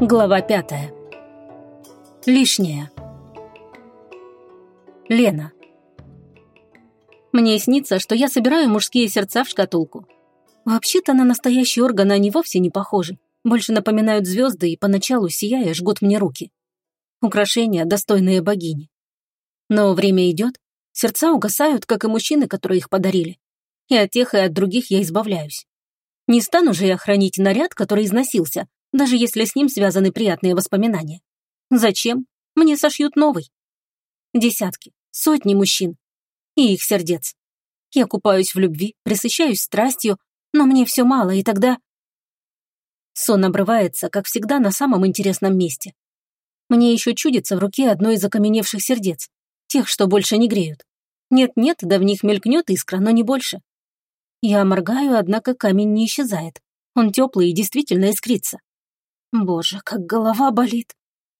Глава пятая. Лишнее. Лена. Мне снится, что я собираю мужские сердца в шкатулку. Вообще-то на настоящие органы они вовсе не похожи. Больше напоминают звезды и поначалу, сияя, жгут мне руки. Украшения, достойные богини. Но время идет, сердца угасают, как и мужчины, которые их подарили. И от тех, и от других я избавляюсь. Не стану же я хранить наряд, который износился, даже если с ним связаны приятные воспоминания. Зачем? Мне сошьют новый. Десятки, сотни мужчин. И их сердец. Я купаюсь в любви, присыщаюсь страстью, но мне все мало, и тогда... Сон обрывается, как всегда, на самом интересном месте. Мне еще чудится в руке одно из окаменевших сердец, тех, что больше не греют. Нет-нет, да в них мелькнет искра, но не больше. Я моргаю, однако камень не исчезает. Он теплый и действительно искрится. Боже, как голова болит.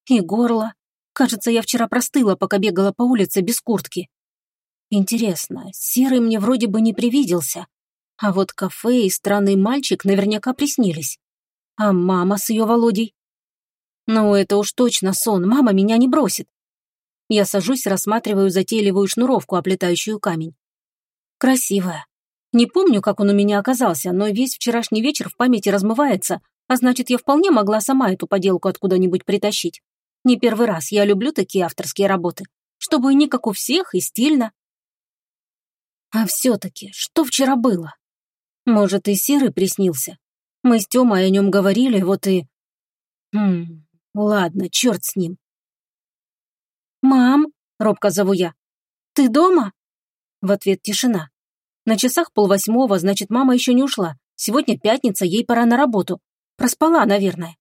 И горло. Кажется, я вчера простыла, пока бегала по улице без куртки. Интересно, серый мне вроде бы не привиделся. А вот кафе и странный мальчик наверняка приснились. А мама с ее Володей? Ну, это уж точно сон, мама меня не бросит. Я сажусь, рассматриваю затейливую шнуровку, оплетающую камень. Красивая. Не помню, как он у меня оказался, но весь вчерашний вечер в памяти размывается, а значит, я вполне могла сама эту поделку откуда-нибудь притащить. Не первый раз я люблю такие авторские работы, чтобы не как у всех и стильно. А все-таки, что вчера было? Может, и Серый приснился? Мы с Тёмой о нем говорили, вот и... Хм, ладно, черт с ним. «Мам», — робко зову я, — «ты дома?» В ответ тишина. На часах полвосьмого, значит, мама еще не ушла. Сегодня пятница, ей пора на работу. Проспала, наверное.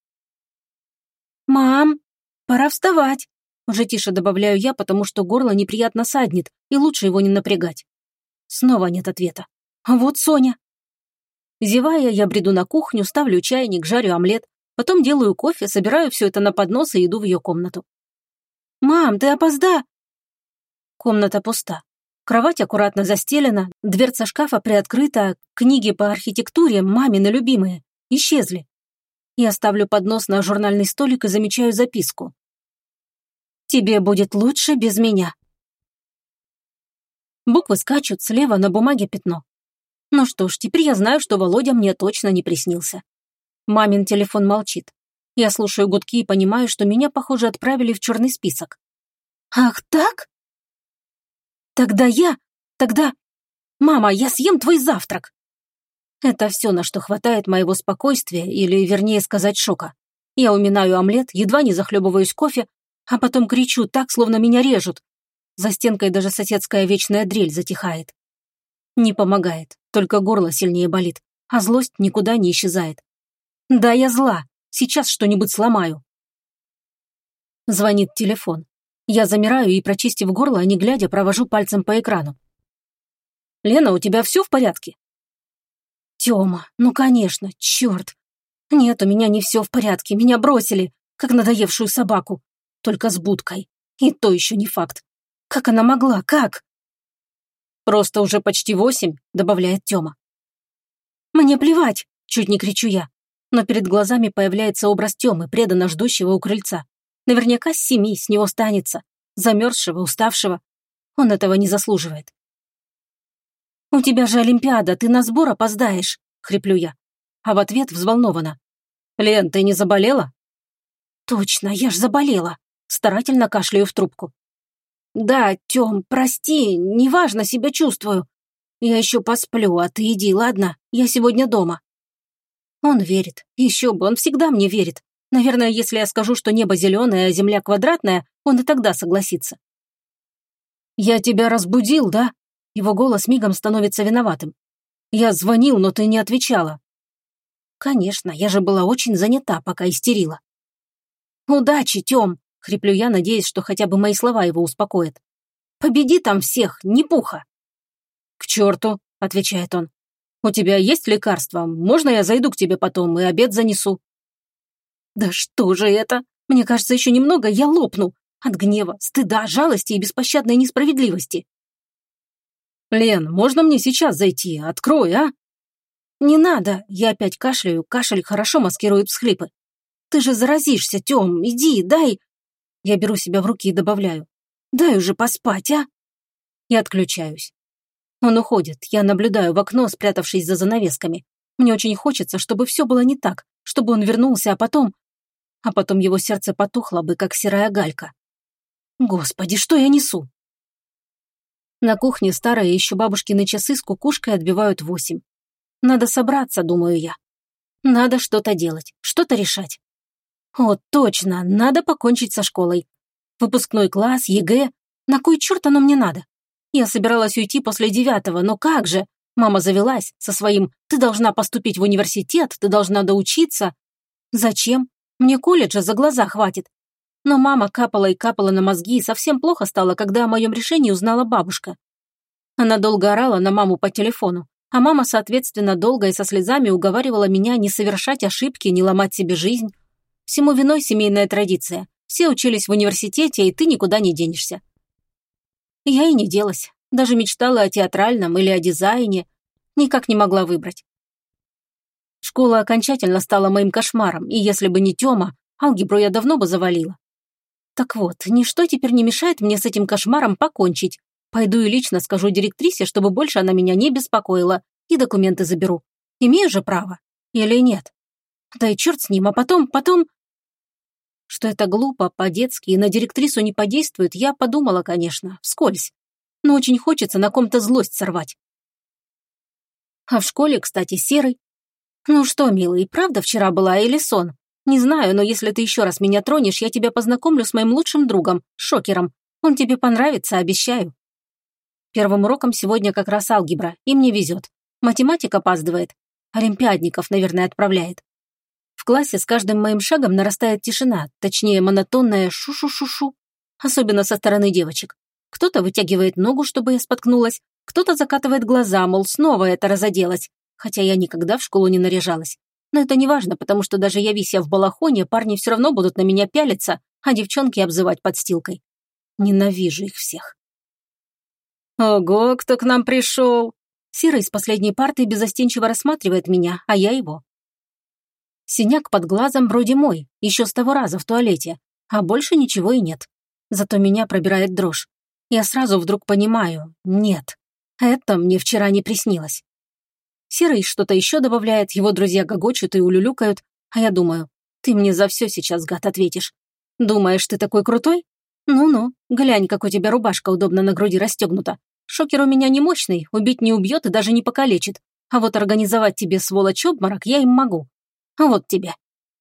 «Мам, пора вставать!» Уже тише добавляю я, потому что горло неприятно саднет, и лучше его не напрягать. Снова нет ответа. А вот Соня. Зевая, я бреду на кухню, ставлю чайник, жарю омлет, потом делаю кофе, собираю все это на поднос и иду в ее комнату. «Мам, ты опозда!» Комната пуста. Кровать аккуратно застелена, дверца шкафа приоткрыта, книги по архитектуре, мамины любимые, исчезли. Я ставлю поднос на журнальный столик и замечаю записку. «Тебе будет лучше без меня». Буквы скачут, слева на бумаге пятно. Ну что ж, теперь я знаю, что Володя мне точно не приснился. Мамин телефон молчит. Я слушаю гудки и понимаю, что меня, похоже, отправили в черный список. «Ах так?» «Тогда я... Тогда... Мама, я съем твой завтрак!» Это все, на что хватает моего спокойствия, или, вернее сказать, шока. Я уминаю омлет, едва не захлебываюсь кофе, а потом кричу так, словно меня режут. За стенкой даже соседская вечная дрель затихает. Не помогает, только горло сильнее болит, а злость никуда не исчезает. Да, я зла, сейчас что-нибудь сломаю. Звонит телефон. Я замираю и, прочистив горло, не глядя, провожу пальцем по экрану. «Лена, у тебя все в порядке?» Тёма, ну конечно, чёрт. Нет, у меня не всё в порядке, меня бросили, как надоевшую собаку. Только с будкой. И то ещё не факт. Как она могла, как? Просто уже почти восемь, добавляет Тёма. Мне плевать, чуть не кричу я. Но перед глазами появляется образ Тёмы, преданно ждущего у крыльца. Наверняка с семи с него станется. Замерзшего, уставшего. Он этого не заслуживает. «У тебя же Олимпиада, ты на сбор опоздаешь», — хриплю я. А в ответ взволнована. «Лен, ты не заболела?» «Точно, я ж заболела», — старательно кашляю в трубку. «Да, Тём, прости, неважно себя чувствую. Я еще посплю, а ты иди, ладно? Я сегодня дома». Он верит. Еще бы, он всегда мне верит. Наверное, если я скажу, что небо зеленое, а земля квадратная, он и тогда согласится. «Я тебя разбудил, да?» Его голос мигом становится виноватым. «Я звонил, но ты не отвечала». «Конечно, я же была очень занята, пока истерила». «Удачи, Тём!» — хриплю я, надеясь, что хотя бы мои слова его успокоят. «Победи там всех, не пуха!» «К черту!» — отвечает он. «У тебя есть лекарство? Можно я зайду к тебе потом и обед занесу?» «Да что же это? Мне кажется, еще немного я лопну. От гнева, стыда, жалости и беспощадной несправедливости. «Лен, можно мне сейчас зайти? Открой, а?» «Не надо!» Я опять кашляю, кашель хорошо маскирует всхлипы. Ты же заразишься, Тём, иди, дай...» Я беру себя в руки и добавляю. «Дай уже поспать, а?» И отключаюсь. Он уходит, я наблюдаю в окно, спрятавшись за занавесками. Мне очень хочется, чтобы все было не так, чтобы он вернулся, а потом... А потом его сердце потухло бы, как серая галька. Господи, что я несу? На кухне старые еще бабушкины часы с кукушкой отбивают восемь. Надо собраться, думаю я. Надо что-то делать, что-то решать. О, точно, надо покончить со школой. Выпускной класс, ЕГЭ. На кой черт оно мне надо? Я собиралась уйти после девятого, но как же? Мама завелась со своим «ты должна поступить в университет, ты должна доучиться». Зачем? Мне колледжа за глаза хватит. Но мама капала и капала на мозги, и совсем плохо стало, когда о моем решении узнала бабушка. Она долго орала на маму по телефону, а мама, соответственно, долго и со слезами уговаривала меня не совершать ошибки, не ломать себе жизнь. Всему виной семейная традиция. Все учились в университете, и ты никуда не денешься. Я и не делась. Даже мечтала о театральном или о дизайне. Никак не могла выбрать. Школа окончательно стала моим кошмаром, и если бы не Тёма, алгебру я давно бы завалила. Так вот, ничто теперь не мешает мне с этим кошмаром покончить. Пойду и лично скажу директрисе, чтобы больше она меня не беспокоила, и документы заберу. Имею же право. Или нет? Да и черт с ним, а потом, потом... Что это глупо, по-детски и на директрису не подействует, я подумала, конечно, вскользь но очень хочется на ком-то злость сорвать. А в школе, кстати, серый. Ну что, милый, правда вчера была или сон? Не знаю, но если ты еще раз меня тронешь, я тебя познакомлю с моим лучшим другом, Шокером. Он тебе понравится, обещаю. Первым уроком сегодня как раз алгебра, и мне везет. Математик опаздывает. Олимпиадников, наверное, отправляет. В классе с каждым моим шагом нарастает тишина, точнее, монотонная шу-шу-шу-шу. Особенно со стороны девочек. Кто-то вытягивает ногу, чтобы я споткнулась, кто-то закатывает глаза, мол, снова это разоделась, хотя я никогда в школу не наряжалась. Но это не важно, потому что даже явись я в балахоне, парни все равно будут на меня пялиться, а девчонки обзывать подстилкой. Ненавижу их всех. «Ого, кто к нам пришел!» Сира из последней парты безостенчиво рассматривает меня, а я его. Синяк под глазом вроде мой, еще с того раза в туалете, а больше ничего и нет. Зато меня пробирает дрожь. Я сразу вдруг понимаю, нет, это мне вчера не приснилось. Серый что-то еще добавляет, его друзья гогочут и улюлюкают, а я думаю, ты мне за все сейчас, гад, ответишь. Думаешь, ты такой крутой? Ну-ну, глянь, как у тебя рубашка удобно на груди расстегнута. Шокер у меня не мощный, убить не убьет и даже не покалечит. А вот организовать тебе, сволочь, обморок я им могу. А вот тебе.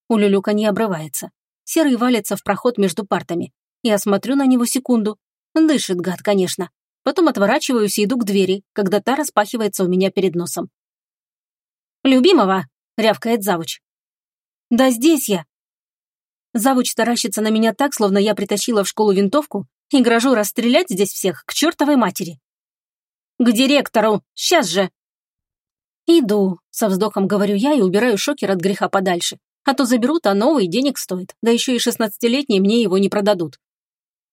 Улюлюка не обрывается. Серый валится в проход между партами. Я смотрю на него секунду, Дышит гад, конечно. Потом отворачиваюсь и иду к двери, когда та распахивается у меня перед носом. «Любимого!» — рявкает завуч. «Да здесь я!» Завуч таращится на меня так, словно я притащила в школу винтовку и грожу расстрелять здесь всех к чертовой матери. «К директору! Сейчас же!» «Иду», — со вздохом говорю я и убираю шокер от греха подальше. А то заберут, а новый денег стоит. Да еще и шестнадцатилетние мне его не продадут.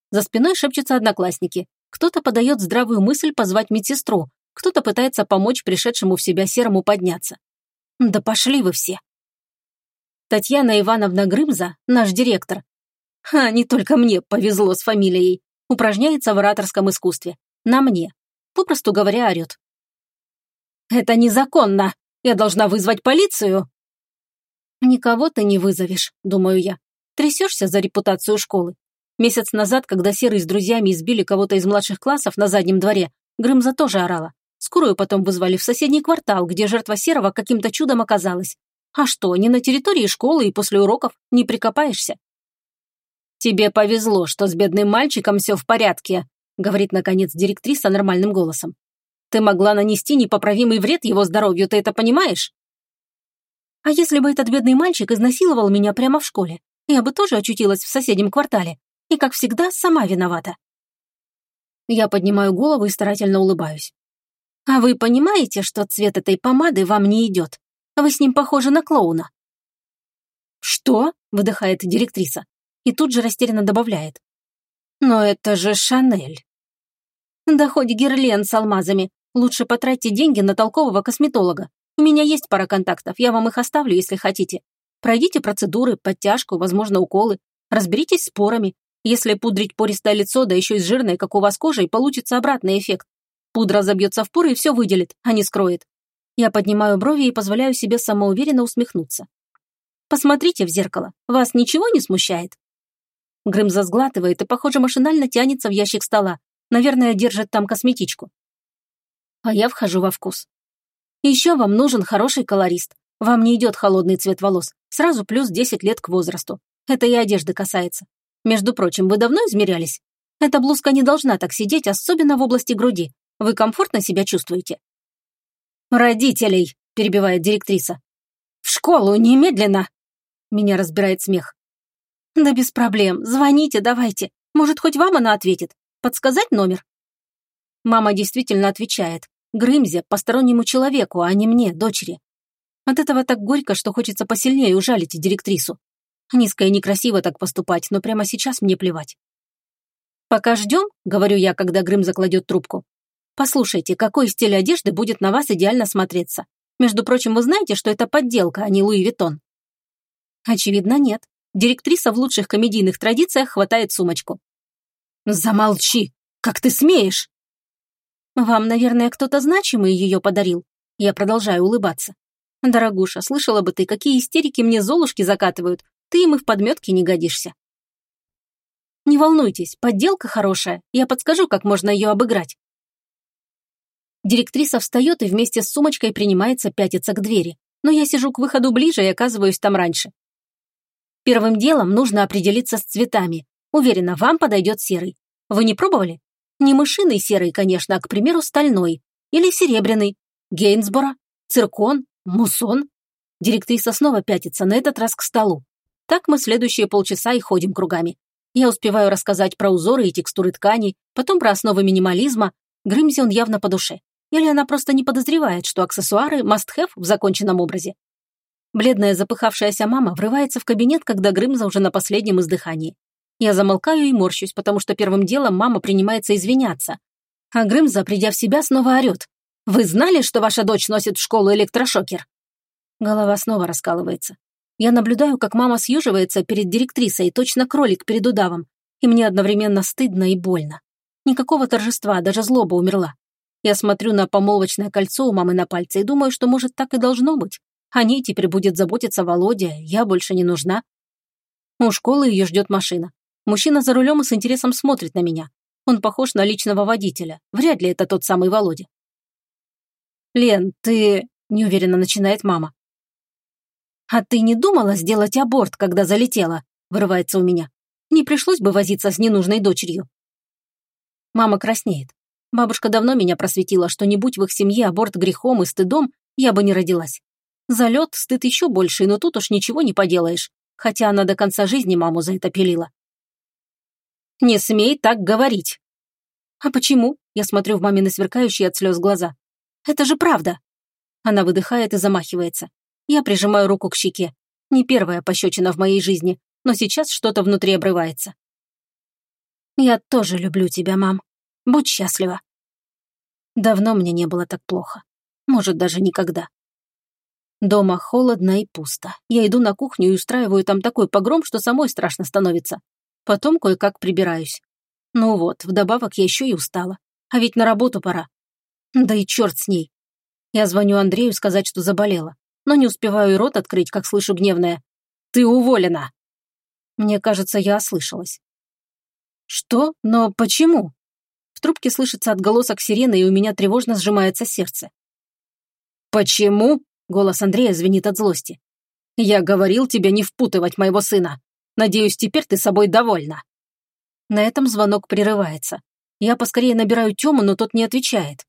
За спиной шепчутся одноклассники. Кто-то подает здравую мысль позвать медсестру, кто-то пытается помочь пришедшему в себя серому подняться. Да пошли вы все. Татьяна Ивановна Грымза, наш директор. А не только мне повезло с фамилией. Упражняется в ораторском искусстве. На мне. Попросту говоря, орет. «Это незаконно! Я должна вызвать полицию!» «Никого ты не вызовешь», — думаю я. «Трясешься за репутацию школы. Месяц назад, когда Серый с друзьями избили кого-то из младших классов на заднем дворе, Грымза тоже орала. Скорую потом вызвали в соседний квартал, где жертва Серого каким-то чудом оказалась. А что, не на территории школы и после уроков не прикопаешься? «Тебе повезло, что с бедным мальчиком все в порядке», говорит, наконец, директриса нормальным голосом. «Ты могла нанести непоправимый вред его здоровью, ты это понимаешь?» «А если бы этот бедный мальчик изнасиловал меня прямо в школе? Я бы тоже очутилась в соседнем квартале и, как всегда, сама виновата. Я поднимаю голову и старательно улыбаюсь. А вы понимаете, что цвет этой помады вам не идет? Вы с ним похожи на клоуна. Что? выдыхает директриса. И тут же растерянно добавляет. Но это же Шанель. Да хоть Герлен с алмазами. Лучше потратьте деньги на толкового косметолога. У меня есть пара контактов, я вам их оставлю, если хотите. Пройдите процедуры, подтяжку, возможно, уколы. Разберитесь с порами. Если пудрить пористое лицо, да еще и с жирной, как у вас кожей, получится обратный эффект. Пудра забьется в поры и все выделит, а не скроет. Я поднимаю брови и позволяю себе самоуверенно усмехнуться. Посмотрите в зеркало. Вас ничего не смущает? Грымза сглатывает и, похоже, машинально тянется в ящик стола. Наверное, держит там косметичку. А я вхожу во вкус. Еще вам нужен хороший колорист. Вам не идет холодный цвет волос. Сразу плюс 10 лет к возрасту. Это и одежды касается. Между прочим, вы давно измерялись? Эта блузка не должна так сидеть, особенно в области груди. Вы комфортно себя чувствуете? «Родителей!» – перебивает директриса. «В школу немедленно!» Меня разбирает смех. «Да без проблем. Звоните, давайте. Может, хоть вам она ответит. Подсказать номер?» Мама действительно отвечает. Грымзе – постороннему человеку, а не мне, дочери. От этого так горько, что хочется посильнее ужалить директрису. Низко и некрасиво так поступать, но прямо сейчас мне плевать. «Пока ждем», — говорю я, когда Грым закладет трубку. «Послушайте, какой стиль одежды будет на вас идеально смотреться? Между прочим, вы знаете, что это подделка, а не Луи Виттон?» Очевидно, нет. Директриса в лучших комедийных традициях хватает сумочку. «Замолчи! Как ты смеешь?» «Вам, наверное, кто-то значимый ее подарил?» Я продолжаю улыбаться. «Дорогуша, слышала бы ты, какие истерики мне золушки закатывают. Ты им и в подметке не годишься». «Не волнуйтесь, подделка хорошая. Я подскажу, как можно ее обыграть». Директриса встает и вместе с сумочкой принимается пятиться к двери. Но я сижу к выходу ближе и оказываюсь там раньше. Первым делом нужно определиться с цветами. Уверена, вам подойдет серый. Вы не пробовали? Не мышиный серый, конечно, а, к примеру, стальной. Или серебряный. Гейнсбора, циркон, мусон. Директриса снова пятится, на этот раз к столу. Так мы следующие полчаса и ходим кругами. Я успеваю рассказать про узоры и текстуры тканей, потом про основы минимализма. Грымзе он явно по душе. Или она просто не подозревает, что аксессуары – must-have в законченном образе. Бледная запыхавшаяся мама врывается в кабинет, когда Грымза уже на последнем издыхании. Я замолкаю и морщусь, потому что первым делом мама принимается извиняться. А Грымза, придя в себя, снова орёт. «Вы знали, что ваша дочь носит в школу электрошокер?» Голова снова раскалывается. Я наблюдаю, как мама съеживается перед директрисой, точно кролик перед удавом, и мне одновременно стыдно и больно. Никакого торжества, даже злоба умерла. Я смотрю на помолвочное кольцо у мамы на пальце и думаю, что, может, так и должно быть. О ней теперь будет заботиться Володя, я больше не нужна. У школы ее ждет машина. Мужчина за рулем и с интересом смотрит на меня. Он похож на личного водителя. Вряд ли это тот самый Володя. «Лен, ты...» – неуверенно начинает мама. «А ты не думала сделать аборт, когда залетела?» – вырывается у меня. «Не пришлось бы возиться с ненужной дочерью». Мама краснеет. Бабушка давно меня просветила, что не будь в их семье аборт грехом и стыдом, я бы не родилась. Залет, стыд еще больше, но тут уж ничего не поделаешь, хотя она до конца жизни маму за это пилила. «Не смей так говорить!» «А почему?» Я смотрю в мамины сверкающие от слез глаза. «Это же правда!» Она выдыхает и замахивается. Я прижимаю руку к щеке. Не первая пощечина в моей жизни, но сейчас что-то внутри обрывается. «Я тоже люблю тебя, мам. Будь счастлива». Давно мне не было так плохо. Может, даже никогда. Дома холодно и пусто. Я иду на кухню и устраиваю там такой погром, что самой страшно становится. Потом кое-как прибираюсь. Ну вот, вдобавок я еще и устала. А ведь на работу пора. Да и черт с ней. Я звоню Андрею сказать, что заболела. Но не успеваю и рот открыть, как слышу гневное. «Ты уволена!» Мне кажется, я ослышалась. «Что? Но почему?» В трубке слышится отголосок сирены, и у меня тревожно сжимается сердце. «Почему?» Голос Андрея звенит от злости. «Я говорил тебе не впутывать моего сына. Надеюсь, теперь ты собой довольна». На этом звонок прерывается. Я поскорее набираю Тему, но тот не отвечает.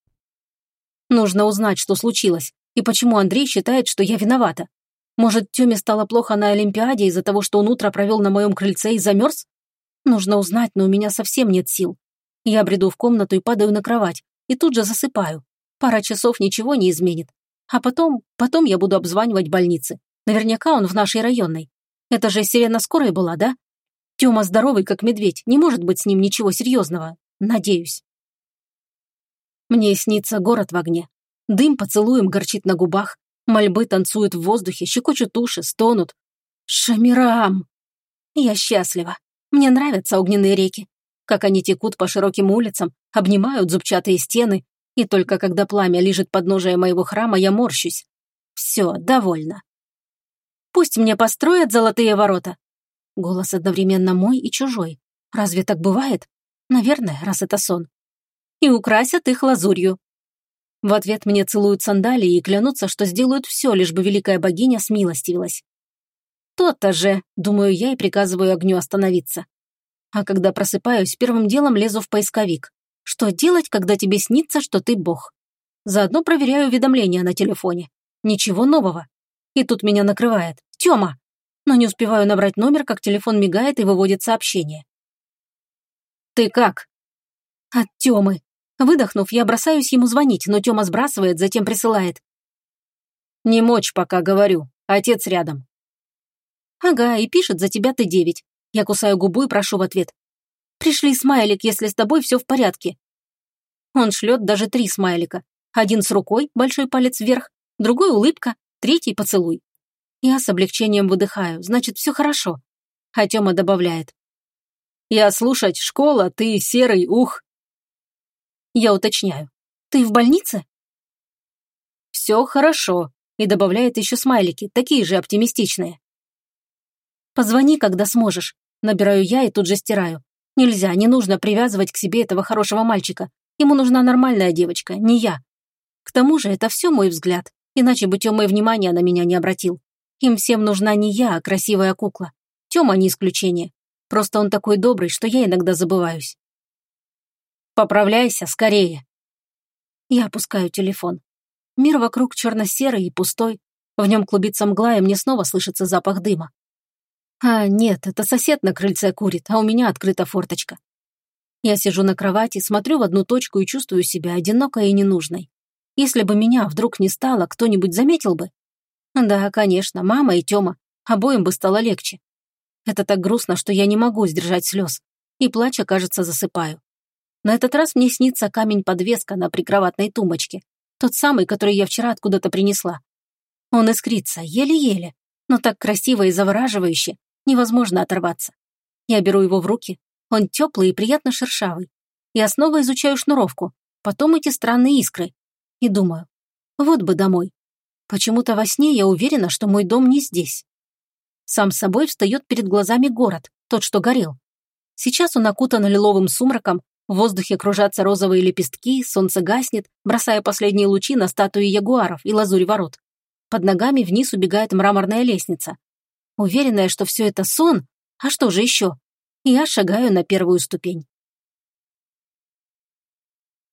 Нужно узнать, что случилось, и почему Андрей считает, что я виновата. Может, Тёме стало плохо на Олимпиаде из-за того, что он утро провел на моем крыльце и замерз? Нужно узнать, но у меня совсем нет сил. Я бреду в комнату и падаю на кровать, и тут же засыпаю. Пара часов ничего не изменит. А потом, потом я буду обзванивать больницы. Наверняка он в нашей районной. Это же сирена скорой была, да? Тёма здоровый, как медведь, не может быть с ним ничего серьезного. Надеюсь. Мне снится город в огне. Дым поцелуем горчит на губах, мольбы танцуют в воздухе, щекочут уши, стонут. Шамирам! Я счастлива. Мне нравятся огненные реки. Как они текут по широким улицам, обнимают зубчатые стены, и только когда пламя лежит подножие моего храма, я морщусь. Все, довольно. Пусть мне построят золотые ворота. Голос одновременно мой и чужой. Разве так бывает? Наверное, раз это сон. И украсят их лазурью. В ответ мне целуют сандалии и клянутся, что сделают все, лишь бы великая богиня смилостивилась. То-то же, думаю я и приказываю огню остановиться. А когда просыпаюсь, первым делом лезу в поисковик. Что делать, когда тебе снится, что ты бог? Заодно проверяю уведомления на телефоне. Ничего нового. И тут меня накрывает. Тёма! Но не успеваю набрать номер, как телефон мигает и выводит сообщение. «Ты как?» От Тёмы. Выдохнув, я бросаюсь ему звонить, но Тёма сбрасывает, затем присылает. «Не мочь пока, говорю. Отец рядом». «Ага, и пишет за тебя ты девять». Я кусаю губу и прошу в ответ. «Пришли смайлик, если с тобой все в порядке». Он шлет даже три смайлика. Один с рукой, большой палец вверх, другой улыбка, третий поцелуй. Я с облегчением выдыхаю, значит, все хорошо. А Тёма добавляет. «Я слушать, школа, ты серый, ух». Я уточняю. «Ты в больнице?» «Все хорошо», и добавляет еще смайлики, такие же оптимистичные. Позвони, когда сможешь. Набираю я и тут же стираю. Нельзя, не нужно привязывать к себе этого хорошего мальчика. Ему нужна нормальная девочка, не я. К тому же это все мой взгляд, иначе бы Тёма и внимания на меня не обратил. Им всем нужна не я, а красивая кукла. Тёма не исключение. Просто он такой добрый, что я иногда забываюсь. Поправляйся скорее. Я опускаю телефон. Мир вокруг черно-серый и пустой. В нем клубится мгла, и мне снова слышится запах дыма. А, нет, это сосед на крыльце курит, а у меня открыта форточка. Я сижу на кровати, смотрю в одну точку и чувствую себя одинокой и ненужной. Если бы меня вдруг не стало, кто-нибудь заметил бы? Да, конечно, мама и Тёма. Обоим бы стало легче. Это так грустно, что я не могу сдержать слез. И плача, кажется, засыпаю. На этот раз мне снится камень-подвеска на прикроватной тумбочке. Тот самый, который я вчера откуда-то принесла. Он искрится, еле-еле, но так красиво и завораживающе, невозможно оторваться. Я беру его в руки, он теплый и приятно шершавый. Я снова изучаю шнуровку, потом эти странные искры. И думаю, вот бы домой. Почему-то во сне я уверена, что мой дом не здесь. Сам собой встает перед глазами город, тот, что горел. Сейчас он окутан лиловым сумраком, в воздухе кружатся розовые лепестки, солнце гаснет, бросая последние лучи на статуи ягуаров и лазурь ворот. Под ногами вниз убегает мраморная лестница. Уверенная, что все это сон, а что же еще? Я шагаю на первую ступень.